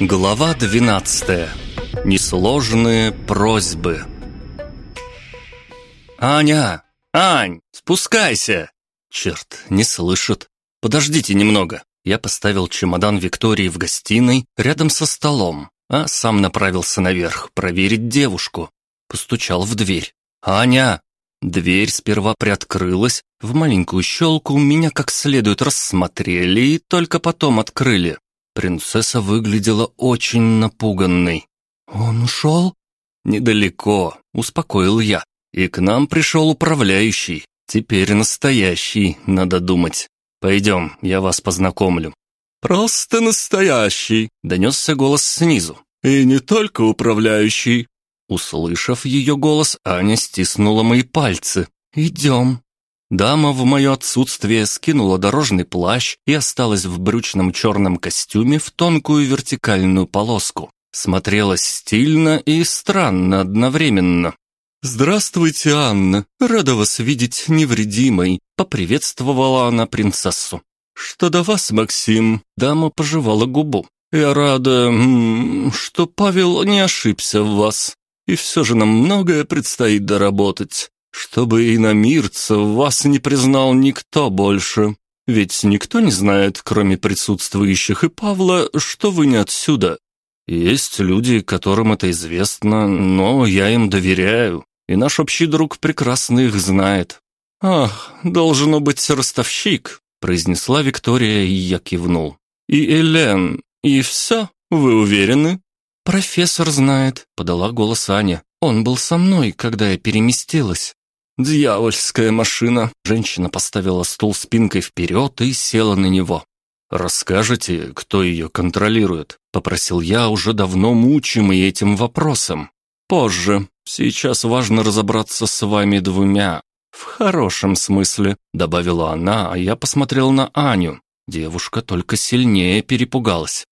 Глава 12. Несложные просьбы. Аня, Ань, спускайся. Черт, не слышит. Подождите немного. Я поставил чемодан Виктории в гостиной рядом со столом, а сам направился наверх проверить девушку. Постучал в дверь. Аня. Дверь сперва приоткрылась, в маленькую щелку меня как следует рассмотрели и только потом открыли. Принцесса выглядела очень напуганной. «Он ушел?» «Недалеко», — успокоил я. «И к нам пришел управляющий. Теперь настоящий, надо думать. Пойдем, я вас познакомлю». «Просто настоящий», — донесся голос снизу. «И не только управляющий». Услышав ее голос, Аня стиснула мои пальцы. «Идем». Дама в мое отсутствие скинула дорожный плащ и осталась в брючном черном костюме в тонкую вертикальную полоску. Смотрелась стильно и странно одновременно. «Здравствуйте, Анна! Рада вас видеть невредимой!» — поприветствовала она принцессу. «Что до вас, Максим?» — дама пожевала губу. «Я рада, что Павел не ошибся в вас. И все же нам многое предстоит доработать чтобы и на мирца вас не признал никто больше. Ведь никто не знает, кроме присутствующих и Павла, что вы не отсюда. Есть люди, которым это известно, но я им доверяю, и наш общий друг прекрасно их знает. Ах, должно быть ростовщик, произнесла Виктория, и я кивнул. И Элен, и все, вы уверены? Профессор знает, подала голос Аня. Он был со мной, когда я переместилась. «Дьявольская машина!» Женщина поставила стул спинкой вперед и села на него. «Расскажете, кто ее контролирует?» Попросил я, уже давно мучимый этим вопросом. «Позже. Сейчас важно разобраться с вами двумя. В хорошем смысле», добавила она, а я посмотрел на Аню. Девушка только сильнее перепугалась.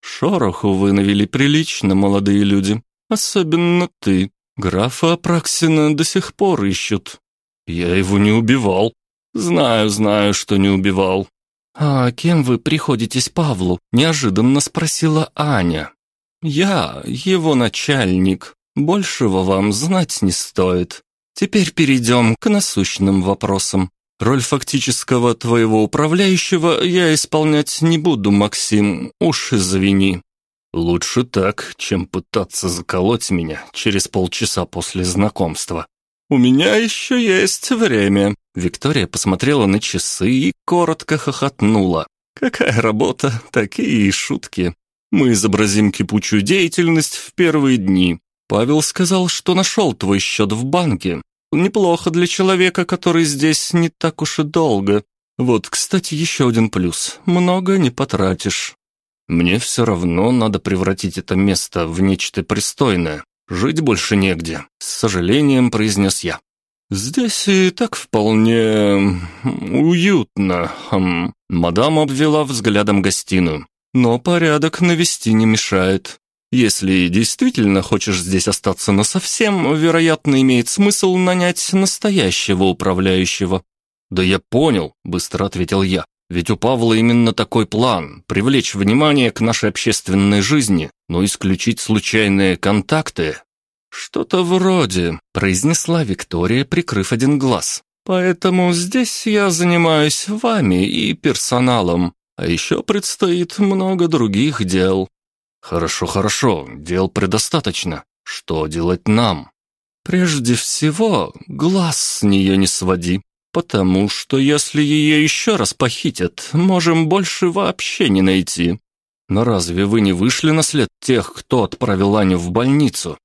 «Шороху вы навели прилично, молодые люди. Особенно ты», Графа Апраксина до сих пор ищут. Я его не убивал. Знаю, знаю, что не убивал. А кем вы приходитесь Павлу? Неожиданно спросила Аня. Я его начальник. Большего вам знать не стоит. Теперь перейдем к насущным вопросам. Роль фактического твоего управляющего я исполнять не буду, Максим, уж извини. Лучше так, чем пытаться заколоть меня через полчаса после знакомства. У меня еще есть время. Виктория посмотрела на часы и коротко хохотнула. Какая работа, такие и шутки. Мы изобразим кипучую деятельность в первые дни. Павел сказал, что нашел твой счет в банке. Неплохо для человека, который здесь не так уж и долго. Вот, кстати, еще один плюс. Много не потратишь. Мне все равно надо превратить это место в нечто пристойное. Жить больше негде, с сожалением произнес я. Здесь и так вполне уютно. Хм. Мадам обвела взглядом гостиную. Но порядок навести не мешает. Если действительно хочешь здесь остаться насовсем, вероятно, имеет смысл нанять настоящего управляющего. Да я понял, быстро ответил я. Ведь у Павла именно такой план – привлечь внимание к нашей общественной жизни, но исключить случайные контакты. «Что-то вроде», – произнесла Виктория, прикрыв один глаз. «Поэтому здесь я занимаюсь вами и персоналом, а еще предстоит много других дел». «Хорошо, хорошо, дел предостаточно. Что делать нам?» «Прежде всего, глаз с нее не своди», потому что если ее еще раз похитят, можем больше вообще не найти. Но разве вы не вышли на след тех, кто отправил Аню в больницу?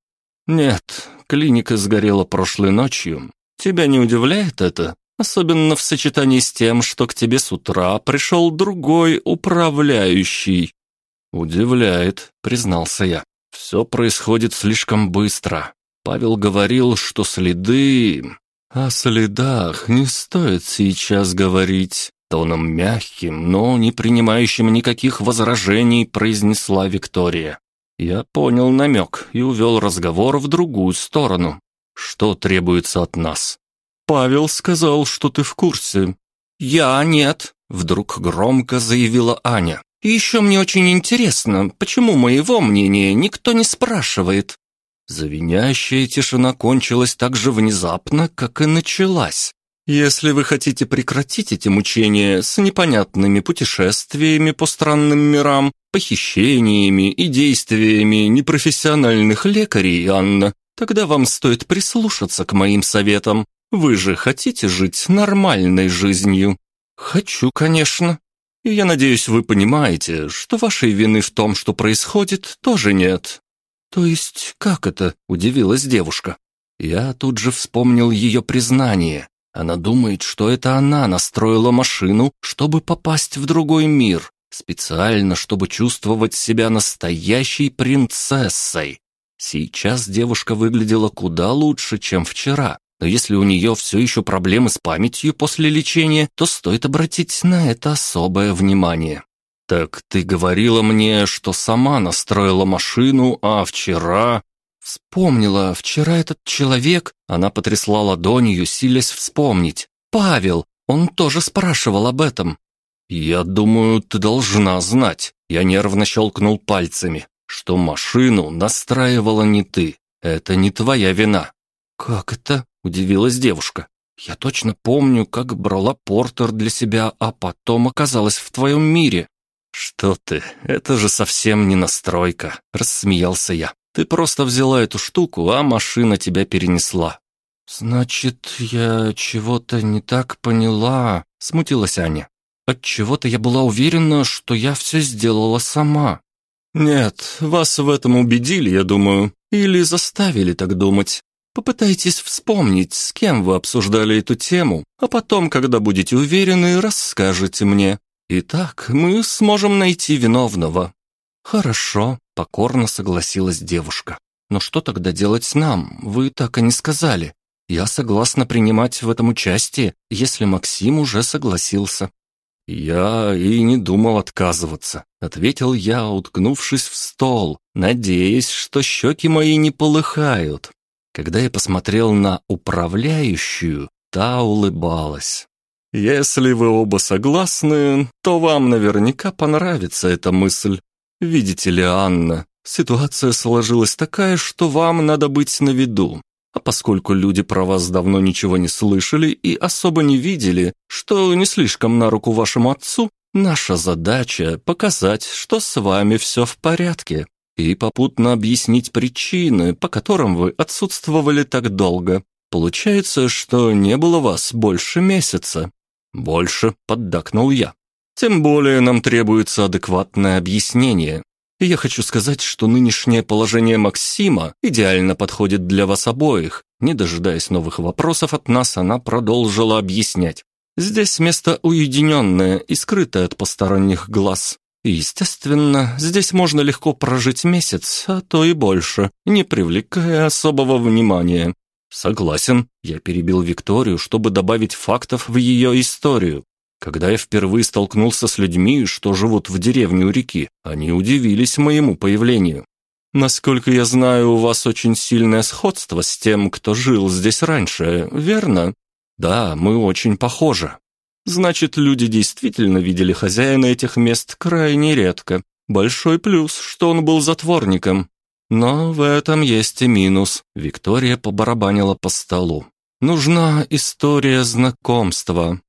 Нет, клиника сгорела прошлой ночью. Тебя не удивляет это? Особенно в сочетании с тем, что к тебе с утра пришел другой управляющий. Удивляет, признался я. Все происходит слишком быстро. Павел говорил, что следы... «О следах не стоит сейчас говорить», — тоном мягким, но не принимающим никаких возражений произнесла Виктория. Я понял намек и увел разговор в другую сторону. Что требуется от нас? «Павел сказал, что ты в курсе». «Я нет», — вдруг громко заявила Аня. «И еще мне очень интересно, почему моего мнения никто не спрашивает?» Звенящая тишина кончилась так же внезапно, как и началась. Если вы хотите прекратить эти мучения с непонятными путешествиями по странным мирам, похищениями и действиями непрофессиональных лекарей, Анна, тогда вам стоит прислушаться к моим советам. Вы же хотите жить нормальной жизнью? Хочу, конечно. И я надеюсь, вы понимаете, что вашей вины в том, что происходит, тоже нет. То есть, как это? удивилась девушка. Я тут же вспомнил ее признание. Она думает, что это она настроила машину, чтобы попасть в другой мир, специально, чтобы чувствовать себя настоящей принцессой. Сейчас девушка выглядела куда лучше, чем вчера, но если у нее все еще проблемы с памятью после лечения, то стоит обратить на это особое внимание. «Так ты говорила мне, что сама настроила машину, а вчера...» Вспомнила, вчера этот человек, она потрясла ладонью, силясь вспомнить. Павел, он тоже спрашивал об этом. Я думаю, ты должна знать. Я нервно щелкнул пальцами, что машину настраивала не ты. Это не твоя вина. Как это? Удивилась девушка. Я точно помню, как брала портер для себя, а потом оказалась в твоем мире. Что ты? Это же совсем не настройка, рассмеялся я. Ты просто взяла эту штуку, а машина тебя перенесла». «Значит, я чего-то не так поняла», — смутилась Аня. От чего то я была уверена, что я все сделала сама». «Нет, вас в этом убедили, я думаю, или заставили так думать. Попытайтесь вспомнить, с кем вы обсуждали эту тему, а потом, когда будете уверены, расскажете мне. Итак, мы сможем найти виновного». «Хорошо», — покорно согласилась девушка. «Но что тогда делать нам? Вы так и не сказали. Я согласна принимать в этом участие, если Максим уже согласился». «Я и не думал отказываться», — ответил я, уткнувшись в стол, надеясь, что щеки мои не полыхают. Когда я посмотрел на управляющую, та улыбалась. «Если вы оба согласны, то вам наверняка понравится эта мысль. «Видите ли, Анна, ситуация сложилась такая, что вам надо быть на виду. А поскольку люди про вас давно ничего не слышали и особо не видели, что не слишком на руку вашему отцу, наша задача – показать, что с вами все в порядке, и попутно объяснить причины, по которым вы отсутствовали так долго. Получается, что не было вас больше месяца». «Больше», – поддакнул я. Тем более нам требуется адекватное объяснение. И я хочу сказать, что нынешнее положение Максима идеально подходит для вас обоих. Не дожидаясь новых вопросов от нас, она продолжила объяснять. Здесь место уединенное и скрытое от посторонних глаз. Естественно, здесь можно легко прожить месяц, а то и больше, не привлекая особого внимания. Согласен, я перебил Викторию, чтобы добавить фактов в ее историю. Когда я впервые столкнулся с людьми, что живут в деревне у реки, они удивились моему появлению. Насколько я знаю, у вас очень сильное сходство с тем, кто жил здесь раньше, верно? Да, мы очень похожи. Значит, люди действительно видели хозяина этих мест крайне редко. Большой плюс, что он был затворником. Но в этом есть и минус. Виктория побарабанила по столу. Нужна история знакомства.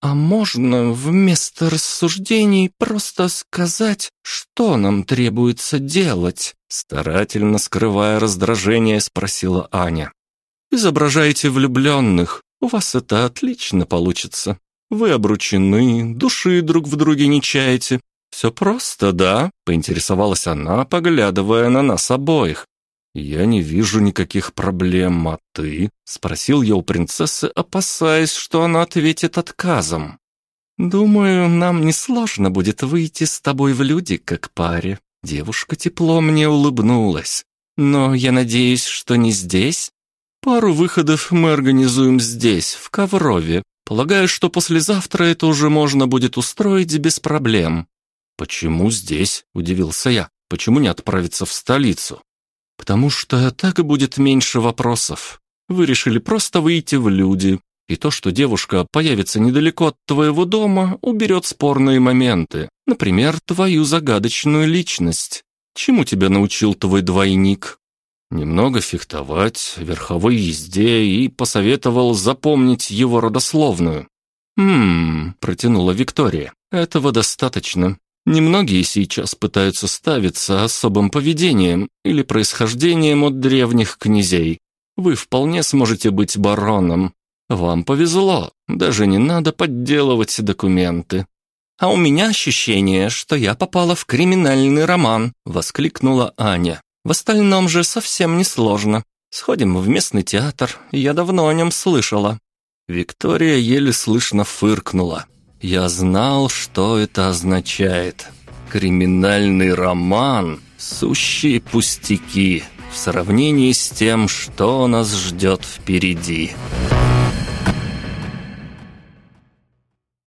А можно вместо рассуждений просто сказать, что нам требуется делать? Старательно скрывая раздражение, спросила Аня. Изображайте влюбленных, у вас это отлично получится. Вы обручены, души друг в друге не чаете. Все просто, да? Поинтересовалась она, поглядывая на нас обоих. «Я не вижу никаких проблем, а ты?» — спросил я у принцессы, опасаясь, что она ответит отказом. «Думаю, нам несложно будет выйти с тобой в люди, как паре». Девушка тепло мне улыбнулась. «Но я надеюсь, что не здесь. Пару выходов мы организуем здесь, в Коврове. Полагаю, что послезавтра это уже можно будет устроить без проблем». «Почему здесь?» – удивился я. «Почему не отправиться в столицу?» Потому что так будет меньше вопросов. Вы решили просто выйти в люди. И то, что девушка появится недалеко от твоего дома, уберет спорные моменты. Например, твою загадочную личность. Чему тебя научил твой двойник? Немного фехтовать, верховой езде и посоветовал запомнить его родословную. «Хм...» – протянула Виктория. «Этого достаточно. Немногие сейчас пытаются ставиться особым поведением или происхождением от древних князей. Вы вполне сможете быть бароном. Вам повезло, даже не надо подделывать документы». «А у меня ощущение, что я попала в криминальный роман», – воскликнула Аня. «В остальном же совсем не сложно. Сходим в местный театр, я давно о нем слышала». Виктория еле слышно фыркнула. «Я знал, что это означает. Криминальный роман – сущие пустяки в сравнении с тем, что нас ждет впереди».